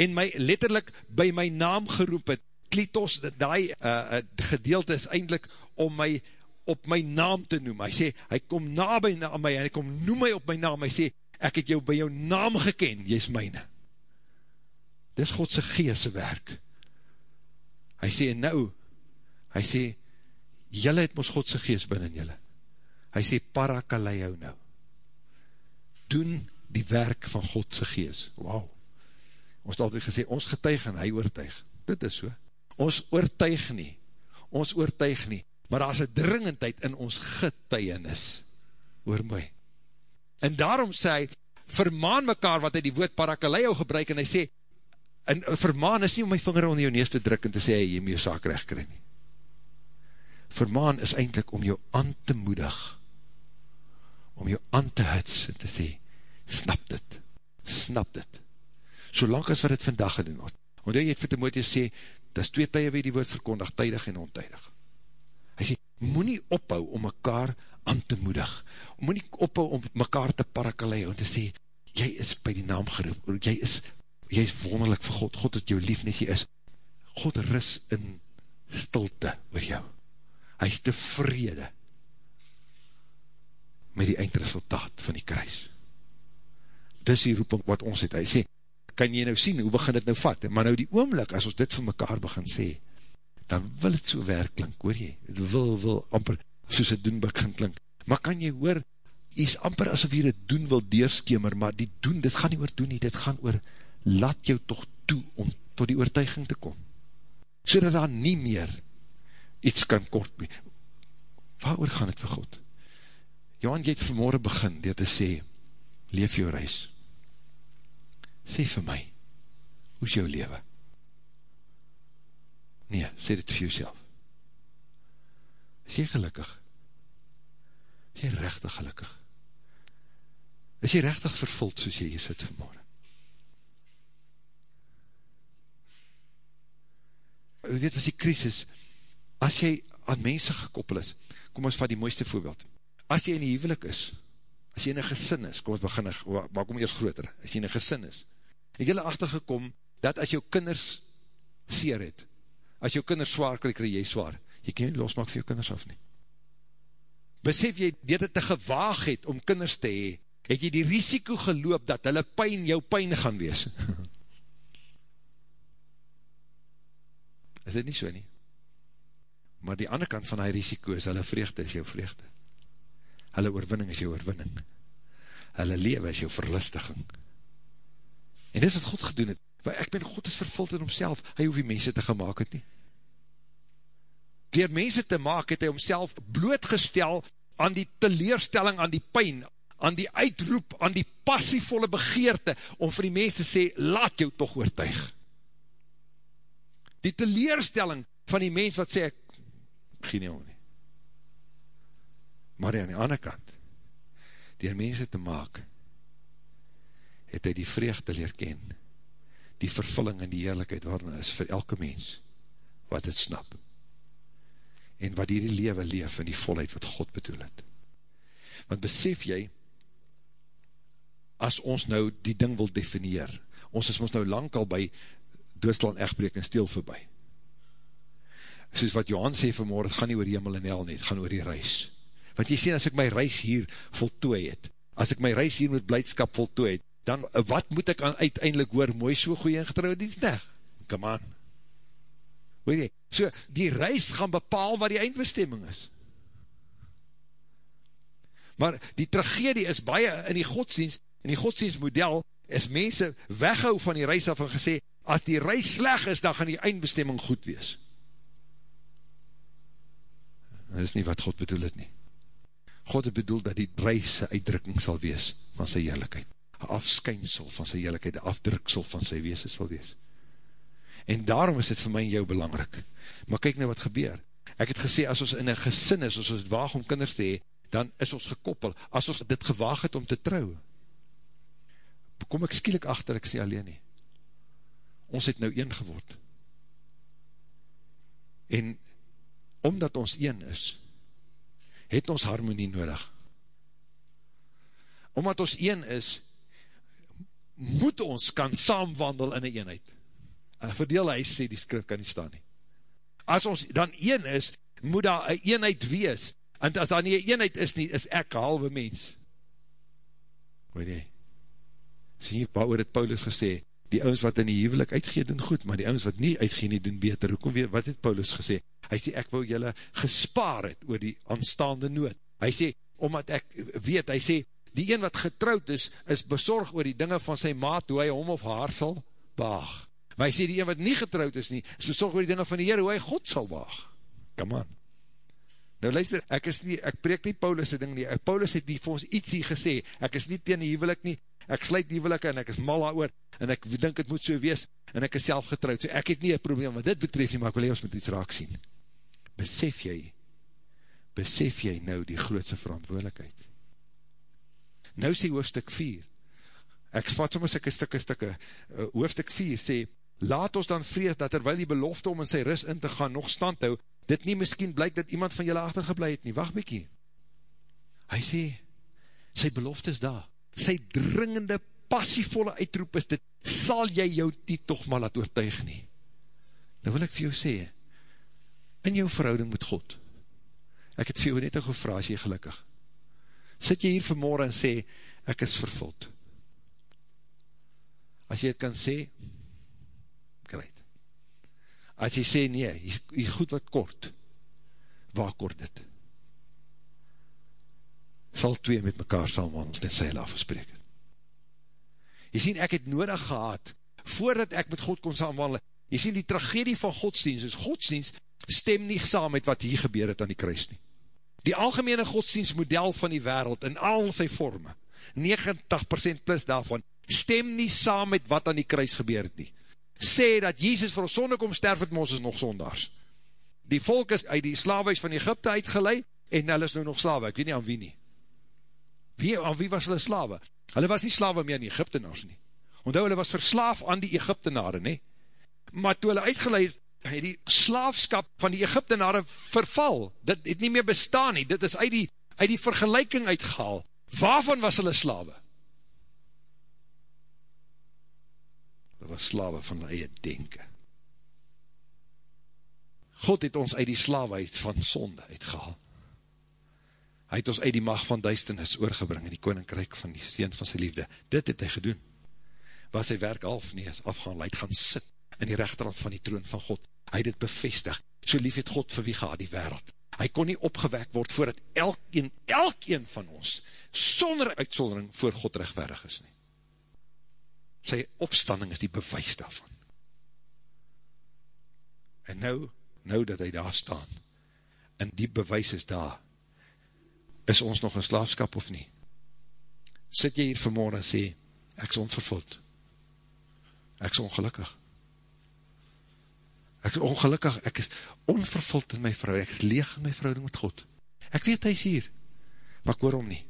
en my letterlik by my naam geroep het, Klitos, die uh, gedeelte is eindelijk om my op my naam te noem, hy sê, hy kom na by na my, en hy kom noem my op my naam, hy sê, ek het jou by jou naam geken, jy is myne. Dis Godse geese werk. Hy sê, en nou, hy sê, jylle het ons Godse gees binnen jylle. Hy sê, parakalei jou nou. Doen die werk van Godse gees. Wauw ons het altyd gesê, ons getuig en hy oortuig, dit is so, ons oortuig nie, ons oortuig nie, maar daar is een dringendheid in ons getuienis, hoor mooi, en daarom sê hy, vermaan mekaar wat hy die woord parakaleo gebruik, en hy sê, en vermaan is nie om my vinger onder jou neus te druk, en te sê, jy moet jou saak recht kry nie, vermaan is eindelijk om jou aan te moedig, om jou aan te huts, en te sê, snap dit, snap dit, solang as wat het vandag gedoen word. Want jy het vir Timotheus sê, dis twee tye wie die woord verkondig, tydig en ontydig. Hy sê, moet nie ophou om mekaar aan te moedig, moet nie ophou om mekaar te parakalei, om te sê, jy is by die naam geroep, jy is, jy is wonderlik vir God, God het jou lief nie, jy is, God ris in stilte oor jou, hy is tevrede met die eindresultaat van die kruis. Dis die roeping wat ons het, hy sê, kan jy nou sien, hoe begin dit nou vat, maar nou die oomlik, as ons dit vir mekaar begin sê, dan wil het so werk klink, hoor jy, het wil, wil, amper, soos het doen begin klink, maar kan jy hoor, jy is amper asof jy dit doen wil deerskemer, maar die doen, dit gaan nie oor doen nie, dit gaan oor, laat jou toch toe, om tot die oortuiging te kom, so dat daar nie meer, iets kan kort mee, waar gaan het vir God? Johan, jy het vanmorgen begin, dit te sê, leef jou reis, sê vir my, hoe is jou leven? Nee, sê dit vir jouself. Is jy gelukkig? Is jy rechtig gelukkig? Is jy rechtig vervuld soos jy hier sit vanmorgen? U weet, as die krisis, as jy aan mense gekoppel is, kom ons van die mooiste voorbeeld, as jy in die huwelik is, as jy in een gesin is, kom ons begin, maar kom eers groter, as jy in een gesin is, het jylle achtergekom, dat as jou kinders seer het, as jou kinders zwaar krijg, krijg jy zwaar, jy kan jy losmaak vir jou kinders af nie. Besef jy, dit het te gewaag het om kinders te hee, het jy die risiko geloop, dat hulle pijn jou pijn gaan wees. is dit nie so nie? Maar die ander kant van die risiko is, hulle vreugde is jou vreugde. Hulle oorwinning is jou oorwinning. Hulle lewe is jou verlustiging. En dit is wat God gedoen het. Want ek ben, God is vervuld in homself. Hy hoef die mense te gemaakt het nie. Door mense te maak het hy homself blootgestel aan die teleerstelling, aan die pijn, aan die uitroep, aan die passievolle begeerte, om vir die mense te sê, laat jou toch oortuig. Die teleerstelling van die mens wat sê, ek, geen jou nie. Maar aan die ander kant, door mense te maak, het hy die vreugde leer ken, die vervulling en die heerlijkheid waarin is vir elke mens, wat het snap, en wat die lewe leef in die volheid wat God bedoel het. Want besef jy, as ons nou die ding wil definieer, ons is ons nou lang al by doodslaan echtbreek en steel voorbij. Soos wat Johan sê vanmorgen, het gaan nie oor hemel en hel nie, het gaan oor die reis. Want jy sê, as ek my reis hier voltooi het, as ek my reis hier met blijdskap voltooi het, dan wat moet ek aan uiteindelik hoor, mooi so goeie en getrouwe dienst, nee, come on. Weet jy, so die reis gaan bepaal wat die eindbestemming is. Maar die tragedie is baie in die godsdienst, in die godsdienstmodel, is mense weghou van die reis af en gesê, as die reis sleg is, dan gaan die eindbestemming goed wees. Dat is nie wat God bedoel het nie. God het bedoel dat die reis sy uitdrukking sal wees van sy heerlijkheid afskynsel van sy heerlijkheid, afdruksel van sy wees sal wees. En daarom is dit vir my en jou belangrik. Maar kyk nou wat gebeur. Ek het gesê, as ons in een gesin is, as ons het waag om kinders te hee, dan is ons gekoppel. As ons dit gewaag het om te trouw, kom ek skielik achter, ek sê alleen nie. Ons het nou een geword. En omdat ons een is, het ons harmonie nodig. Omdat ons een is, moet ons kan saamwandel in een eenheid. Een verdeel huis sê die skrif kan nie staan nie. As ons dan een is, moet daar een eenheid wees, en as daar nie een eenheid is nie, is ek halwe mens. Weet jy, sê nie waar oor het Paulus gesê, die ouds wat in die huwelik uitgee doen goed, maar die ouds wat nie uitgee nie doen beter, hoekom weer, wat het Paulus gesê? Hy sê, ek wou julle gespaar het oor die aanstaande nood. Hy sê, omdat ek weet, hy sê, die een wat getrouwd is, is bezorg oor die dinge van sy maat, hoe hy hom of haar sal baag. Maar hy sê, die een wat nie getrouwd is nie, is bezorg oor die dinge van die Heer, hoe hy God sal baag. Come on. Nou luister, ek is nie, ek preek nie Paulus' ding nie, Paulus het nie vir ons iets hier gesê, ek is nie teen die huwelik nie, ek sluit die huwelik en ek is mal daar en ek dink het moet so wees, en ek is self getrouwd, so ek het nie een probleem wat dit betref nie, maar ek wil jy ons met iets raak sien. Besef jy, besef jy nou die grootse verantwoordelikheid, Nou sê hoofdstuk 4, ek vat soms ek stikke stikke, uh, hoofdstuk 4 sê, laat ons dan vrees dat terwijl die belofte om in sy ris in te gaan nog stand hou, dit nie miskien blyk dat iemand van julle achtergeblij het nie, wacht mykie. hy sê, sy belofte is daar, sy dringende, passievolle uitroep is dit, sal jy jou nie toch maar laat oortuig nie. Nou wil ek vir jou sê, in jou verhouding met God, ek het vir jou net al gevra, as jy gelukkig, sit jy hier vanmorgen en sê, ek is vervuld. As jy het kan sê, kruid. As jy sê, nee, jy goed wat kort, waar kort dit? Sal twee met mekaar sal ons net sy laaf verspreek het. Jy sien, ek het nodig gehad, voordat ek met God kon saamwandel, jy sien, die tragedie van godsdienst, is godsdienst stem nie saam met wat hier gebeur het aan die kruis nie. Die algemene godsdienstmodel van die wereld, in al sy vorme, 90% plus daarvan, stem nie saam met wat aan die kruis gebeur het nie. Sê dat Jesus vir ons sonde kom sterf het, maar ons is nog sondaars. Die volk is uit die slaafhuis van Egypte uitgeleid, en hulle is nou nog slawe, ek weet nie aan wie nie. Wie, aan wie was hulle slawe? Hulle was nie slawe meer aan die Egyptenaars nie. Onthou, hulle was verslaaf aan die Egyptenare, nie? Maar toe hulle uitgeleid, het die slaafskap van die Egyptenare verval. Dit het nie meer bestaan nie. Dit is uit die, uit die vergelijking uitgehaal. Waarvan was hulle slawe? Hulle was slawe van hulle eie denken. God het ons uit die slaafheid van sonde uitgehaal. Hy het ons uit die macht van duisternis oorgebring in die koninkryk van die seen van sy liefde. Dit het hy gedoen. Was sy werk half nie, is afgaan, hy het gaan sit in die rechterhand van die troon van God. Hy het het bevestig. So lief het God vir wie gaat die wereld. Hy kon nie opgewek word voordat elkeen, elkeen van ons, sonder uitzondering voor God rechtverig is nie. Sy opstanding is die bewys daarvan. En nou, nou dat hy daar staan, en die bewys is daar, is ons nog in slaafskap of nie? Sit jy hier vanmorgen en sê, ek is onvervuld. Ek is ongelukkig. Ek is ongelukkig, ek is onvervuld in my vrou, ek is leeg in my verhouding met God. Ek weet hy is hier, maar ek hoor om nie.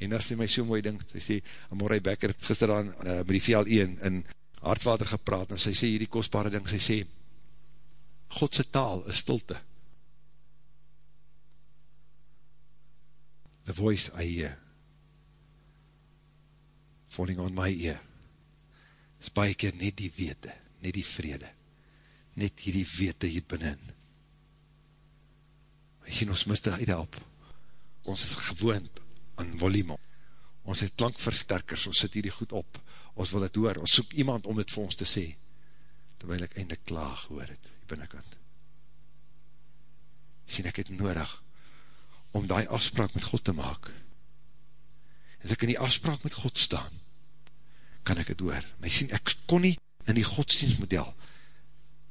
En daar sê my so mooi ding, sy sê, Amorei Becker het gister aan uh, met die VLE in, in Hartvader gepraat, en sy sê hierdie kostbare ding, sy sê, Godse taal is stilte. The voice I hear falling on my ear is baie keer net die wete, net die vrede, net hierdie wete hier binnen. Hy sien ons mis dit op. Ons is gewoond aan volume. Ons het klankversterkers, ons sit hierdie goed op. Ons wil het hoor, ons soek iemand om dit vir ons te sê, terwijl ek eindelijk klaar gehoor het binnenkant. Sien, ek het nodig om die afspraak met God te maak. As ek in die afspraak met God staan, kan ek het oor. Maar sien, ek kon nie in die godsdienstmodel,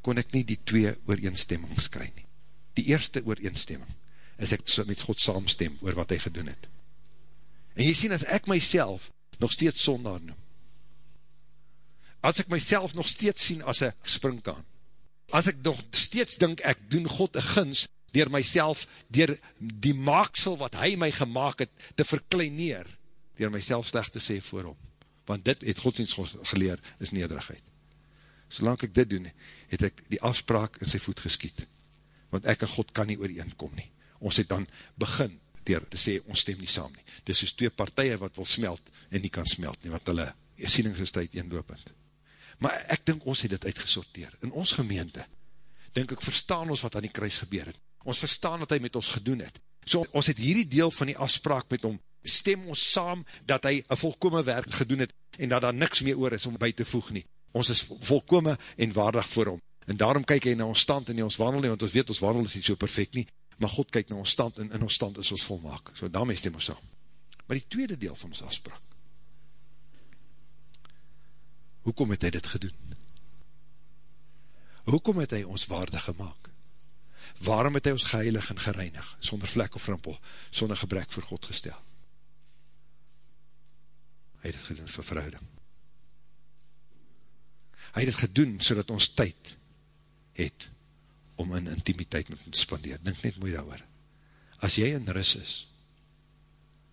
kon ek nie die twee ooreenstemmings kry nie. Die eerste ooreenstemming is ek met God saamstem oor wat hy gedoen het. En jy sien, as ek myself nog steeds sondaar noem, as ek myself nog steeds sien as een springkaan, as ek nog steeds dink ek doen God een gins, dier myself, dier die maaksel wat hy my gemaakt het, te verkleineer, dier myself slecht te sê voor hom. Want dit het godsdienst geleer, is nederigheid. Solang ek dit doen, het ek die afspraak in sy voet geskiet. Want ek en God kan nie ooreenkom nie. Ons het dan begin, dier te sê, ons stem nie saam nie. Dit is soos twee partije wat wil smelt, en nie kan smelt nie, wat hulle sieningstijd eendopend. Maar ek dink ons het dit uitgesorteer. In ons gemeente, dink ek, verstaan ons wat aan die kruis gebeur het. Ons verstaan wat hy met ons gedoen het. So, ons het hierdie deel van die afspraak met hom, stem ons saam, dat hy een volkome werk gedoen het, en dat daar niks meer oor is om by te voeg nie. Ons is volkome en waardig voor hom. En daarom kyk hy na ons stand en nie ons wandel nie, want ons weet ons wandel is nie so perfect nie, maar God kyk na ons stand en in ons stand is ons volmaak. So, daarmee stem ons saam. Maar die tweede deel van ons afspraak, Hoekom het hy dit gedoen? Hoekom het hy ons waardig gemaakt? Waarom het hy ons geheilig en gereinig, sonder vlek of rimpel, sonder gebrek voor God gestel? Hy het het gedoen vir verhouding. Hy het het gedoen, so ons tyd het, om in intimiteit met hom te spandeer. Dink net mooi daar As jy in ris is,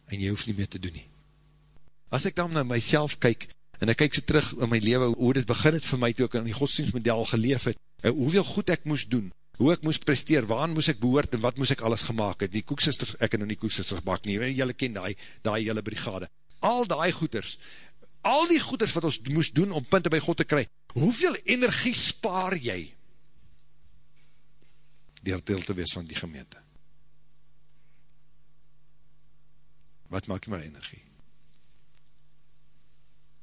en jy hoef nie meer te doen nie. As ek dan na myself kyk, en ek kyk so terug in my leven, hoe dit begin het vir my, toe ek in die godsdienstmodel geleef het, en hoeveel goed ek moes doen, hoe ek moes presteer, waar moes ek behoort, en wat moes ek alles gemaakt het, die koeksisters, ek het nou nie koeksisters gemaakt nie, jylle ken die, die jylle brigade, al die goeders, al die goeders wat ons moes doen om punte by God te kry, hoeveel energie spaar jy, deel deel te wees van die gemeente? Wat maak jy maar energie?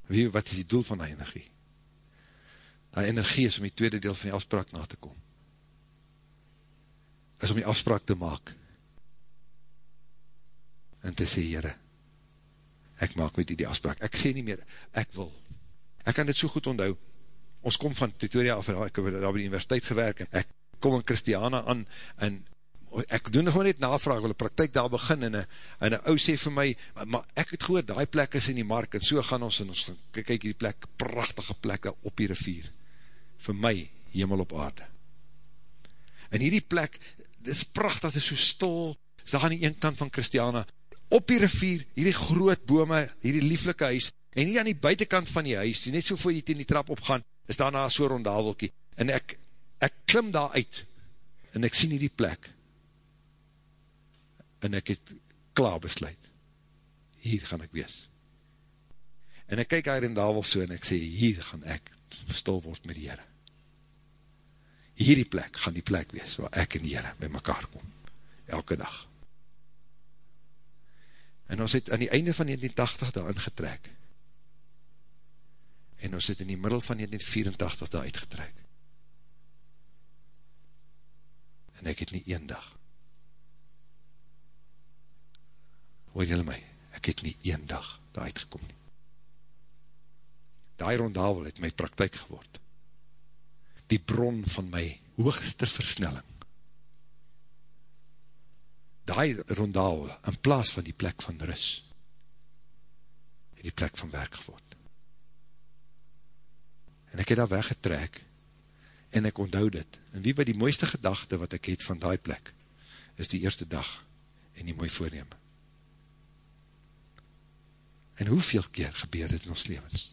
Wie, wat is die doel van die energie? Die energie is om die tweede deel van die afspraak na te kom. Is om die afspraak te maak. En te sê, Heere, ek maak met die, die afspraak. Ek sê nie meer, ek wil. Ek kan dit so goed onthou. Ons kom van Pretoria af, en ek heb daar by die universiteit gewerk, en ek kom in Christiana aan, en ek doen nog net navraag, wil praktijk daar begin, en een ou sê vir my, maar ek het gehoor, die plek is in die mark, en so gaan ons, en ons kyk, kyk die plek, prachtige plek op die rivier, vir my, hemel op aarde. En hierdie plek, dit is prachtig, dit is so stil, daar aan die ene kant van Christiana, op die rivier, hierdie groot bome, hierdie lieflike huis, en hier aan die buitenkant van die huis, net so voor jy teen die trap opgaan, is daarna so rondavelkie, en ek, ek klim daar uit, en ek sien hierdie plek, en ek het klaar besluit, hier gaan ek wees. En ek kyk hier in Davel so, en ek sê, hier gaan ek stil word met die Heere. Hierdie plek gaan die plek wees, waar ek en die Heere by mekaar kom, elke dag. En ons het aan die einde van 1980 daar ingetrek, en ons het in die middel van 1984 daar uitgetrek. En ek het nie een dag hoor jylle my, ek het nie een dag daar uitgekom nie. Daai rondavel het my praktijk geword. Die bron van my hoogste versnelling. Daai rondavel, in plaas van die plek van rus, het die plek van werk geword. En ek het daar weggetrek, en ek onthou dit. En wie wat die mooiste gedachte wat ek het van die plek, is die eerste dag, en die mooi voorneem. En hoeveel keer gebeur dit in ons levens?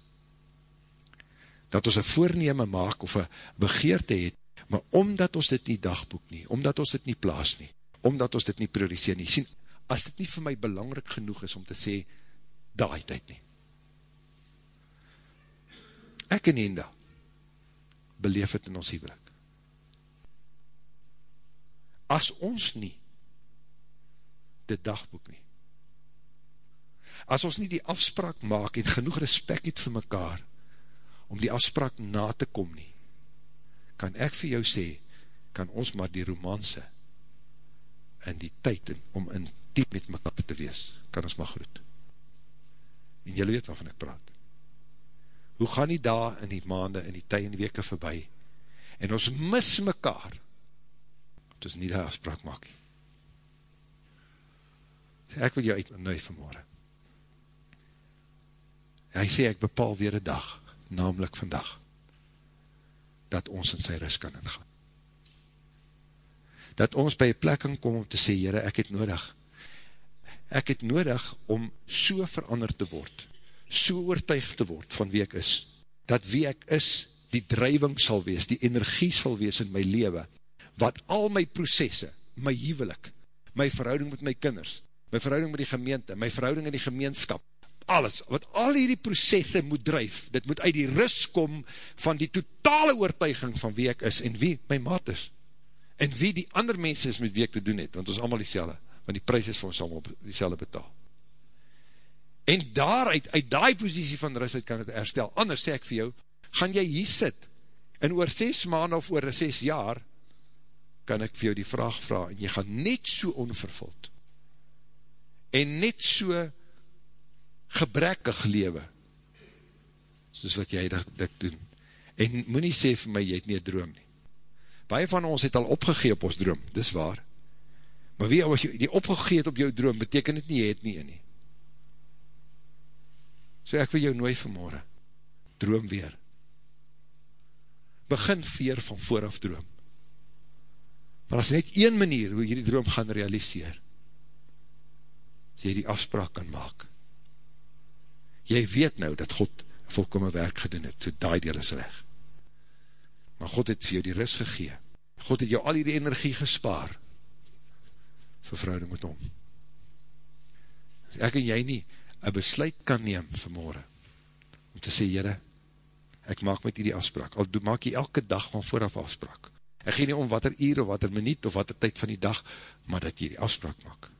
Dat ons een voorneme maak of een begeerte het, maar omdat ons dit nie dagboek nie, omdat ons dit nie plaas nie, omdat ons dit nie prioriseer nie, sien, as dit nie vir my belangrijk genoeg is om te sê, daai tyd nie. Ek en Enda beleef het in ons huwelik. As ons nie dit dagboek nie, as ons nie die afspraak maak en genoeg respect het vir mekaar, om die afspraak na te kom nie, kan ek vir jou sê, kan ons maar die romanse, en die tyd in, om in diep met mekaar te wees, kan ons maar groet. En jylle weet waarvan ek praat. Hoe gaan die daar in die maande, in die tyd en die weke voorbij, en ons mis mekaar, het is nie die afspraak maak. Ek wil jou uitnooi vanmorgen hy sê, ek bepaal weer een dag, namelijk vandag, dat ons in sy ris kan ingaan. Dat ons by een plek kan kom om te sê, Heere, ek het nodig, ek het nodig om so veranderd te word, so oortuig te word van wie ek is, dat wie ek is, die drijving sal wees, die energie sal wees in my leven, wat al my processe, my huwelik, my verhouding met my kinders, my verhouding met die gemeente, my verhouding in die gemeenskap, alles, wat al hierdie processe moet drijf, dit moet uit die rus kom van die totale oortuiging van wie ek is en wie my maat is. En wie die ander mense is met wie ek te doen het, want ons allemaal die selle, want die prijs is vir ons allemaal die selle betaal. En daaruit, uit die positie van rus uit kan het herstel. Anders sê ek vir jou, gaan jy hier sit, en oor 6 maanden of oor 6 jaar, kan ek vir jou die vraag vraag, en jy gaan net so onvervuld, en net so gebrekkig lewe, soos wat jy dit doen. En moet nie sê vir my, jy het nie een droom nie. Baie van ons het al opgegee op ons droom, dis waar. Maar wie, as jy die opgegee het op jou droom, beteken het nie, jy het nie in nie. So ek wil jou nooi vanmorgen, droom weer. Begin veer van vooraf droom. Maar as net een manier, hoe jy die droom gaan realiseer, as jy die afspraak kan maak, jy weet nou dat God volkome werk gedoen het, so daai deel is weg. Maar God het vir jou die rust gegee, God het jou al die energie gespaar, vir verhouding met hom. As ek en jy nie, een besluit kan neem vanmorgen, om te sê, Heere, ek maak met die afspraak, al maak jy elke dag van vooraf afspraak, ek gee nie om wat er uur, of wat er minuut, of wat er tyd van die dag, maar dat jy die afspraak maak.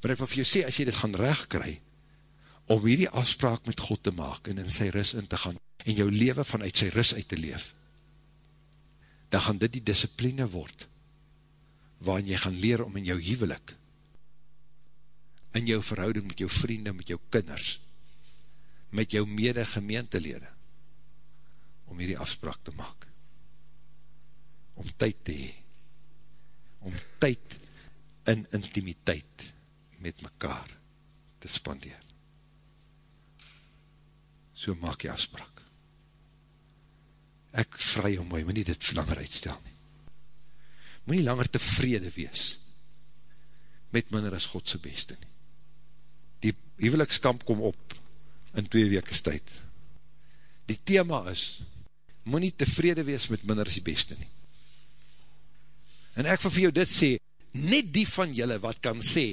Want ek wil vir jou sê, as jy dit gaan recht kry, om hierdie afspraak met God te maak, en in sy ris in te gaan, en jou leven vanuit sy ris uit te leef, dan gaan dit die discipline word, waarin jy gaan leer om in jou huwelik, in jou verhouding met jou vrienden, met jou kinders, met jou mede gemeentelede, om hierdie afspraak te maak, om tyd te hee, om tyd in intimiteit met mekaar te spandeer. So maak jy afspraak. Ek vry om my, moet nie dit langer uitstel nie. Moet nie langer tevrede wees met minder as Godse beste nie. Die huwelikskamp kom op in twee weke tyd. Die thema is, moet nie tevrede wees met minder as die beste nie. En ek wil vir jou dit sê, net die van julle wat kan sê,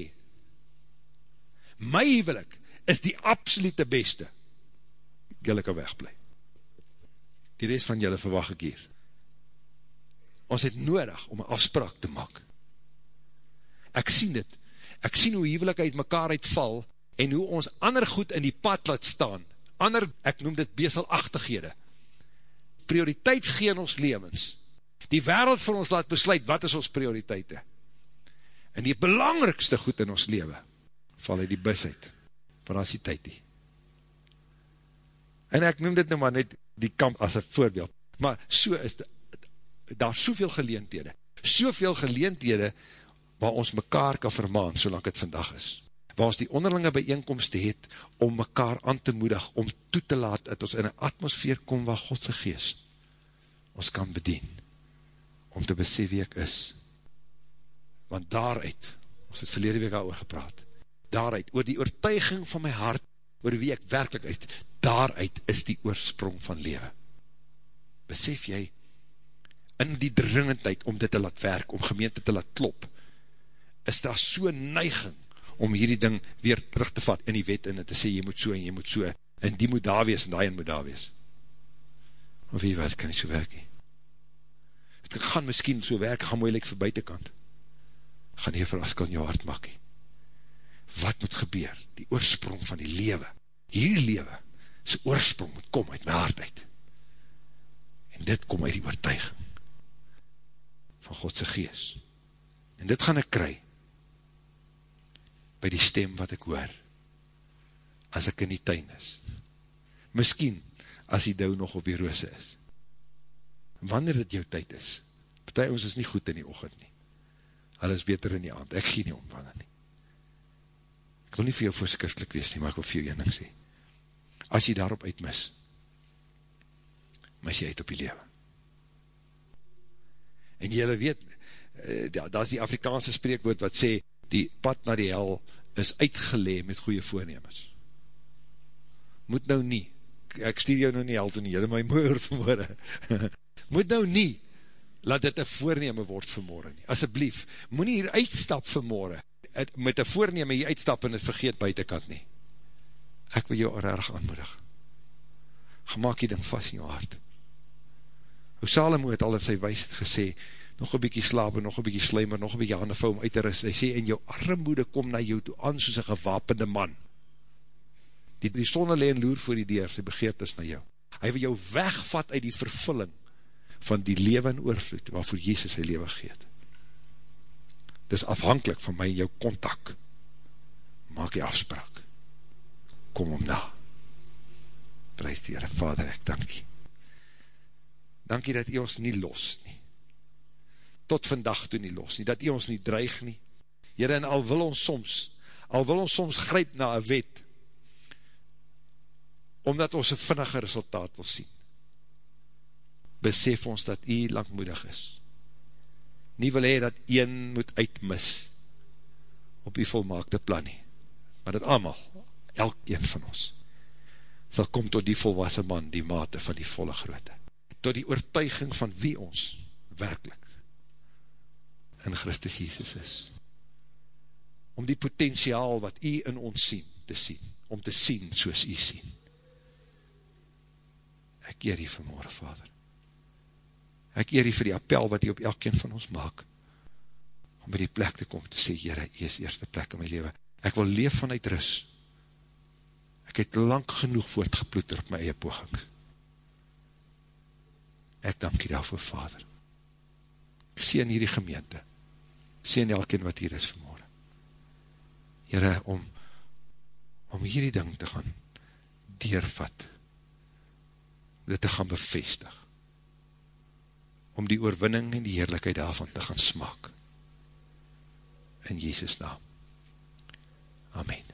my huwelik is die absolute beste, julle kan wegblij. Die rest van julle verwacht ek hier. Ons het nodig om een afspraak te maak. Ek sien dit, ek sien hoe huwelik uit mekaar uitval, en hoe ons ander goed in die pad laat staan, ander, ek noem dit beselachtighede, prioriteit gee in ons levens, die wereld vir ons laat besluit, wat is ons prioriteite, en die belangrikste goed in ons leven, val uit die bus uit, van as die tyd die. En ek noem dit nou maar net die kamp as een voorbeeld, maar so is die, daar soveel geleentede, soveel geleentede, waar ons mekaar kan vermaan, solang het vandag is. Waar ons die onderlinge bijeenkomste het, om mekaar aan te moedig, om toe te laat, dat ons in een atmosfeer kom, waar Godse geest ons kan bedien, om te besef wie ek is. Want daaruit, ons het verlede week al oor gepraat, daaruit, oor die oortuiging van my hart, oor wie ek werkelijk uit, daaruit is die oorsprong van lewe. Besef jy, in die dringendheid om dit te laat werk, om gemeente te laat klop, is daar so neiging, om hierdie ding weer terug te vat in die wet en te sê, jy moet so en jy moet so, en die moet daar wees en die moet daar wees. Of wie wat, kan nie so werk nie. Het gaan miskien so werk, gaan moeilik vir buitenkant. Gaan nie verraskel in jou hart maak nie. Wat moet gebeur? Die oorsprong van die lewe, hierdie lewe, sy oorsprong moet kom uit my hart uit. En dit kom uit die oortuiging van Godse gees. En dit gaan ek kry, by die stem wat ek hoor, as ek in die tuin is. Miskien, as die douw nog op die roose is. Wanneer dit jou tyd is, partij ons is nie goed in die ochend nie. Hulle is beter in die aand, ek gee nie om wanneer nie. Ek wil nie vir jou voorskriftlik wees nie, maar ek wil vir jou ening sê. As jy daarop uitmis, mis jy uit op die lewe. En jylle weet, eh, daar is die Afrikaanse spreekwoord wat sê, die pad na die hel is uitgelee met goeie voornemens. Moet nou nie, ek stuur jou nou nie hels in die hele my moer vanmorgen, moet nou nie, laat dit een voorneme word vanmorgen nie, asjeblief, moet nie hier uitstap vanmorgen, met een voorneme hier uitstap en het vergeet buitenkant nie. Ek wil jou erg aanmoedig. Gemaak die ding vast in jou hart. Hoe Salomo het al in sy wijsheid gesê, nog een bykie slaap en nog een bykie slijmer, nog een bykie handen vou om uit te rust. Hy sê, en jou armoede kom na jou toe aan soos een gewapende man. Die, die sonne leen loer voor die deur, sy begeert is na jou. Hy wil jou wegvat uit die vervulling van die lewe en oorvloed, waarvoor Jezus sy lewe geet. Het is afhankelijk van my en jou kontak. Maak die afspraak. Kom om na. Prijs die Heere, Vader, ek dank jy. Dank jy dat jy ons nie los nie tot vandag toe nie los nie, dat hy ons nie dreig nie. Heere, en al wil ons soms, al wil ons soms gryp na een wet, omdat ons een vinnige resultaat wil sien, besef ons dat hy langmoedig is. Nie wil hy dat een moet uitmis op die volmaakte plan nie, maar dat allemaal, elk een van ons, sal kom tot die volwassen man, die mate van die volle groote, tot die oortuiging van wie ons werkelijk in Christus Jesus is. Om die potentiaal wat u in ons sien, te sien. Om te sien soos u sien. Ek eer u vanmorgen, Vader. Ek eer u vir die appel wat u op elkeen van ons maak. Om by die plek te kom te sê, Heere, u is eerste plek in my leven. Ek wil leef vanuit rus. Ek het lang genoeg voortgeploeter op my eie poging. Ek dank u daarvoor, Vader. Ek sê in hierdie gemeente, sê in elkeen wat hier is vanmorgen. Heere, om, om hierdie ding te gaan deurvat, dit te gaan bevestig, om die oorwinning en die heerlijkheid daarvan te gaan smaak. In Jezus naam. Amen.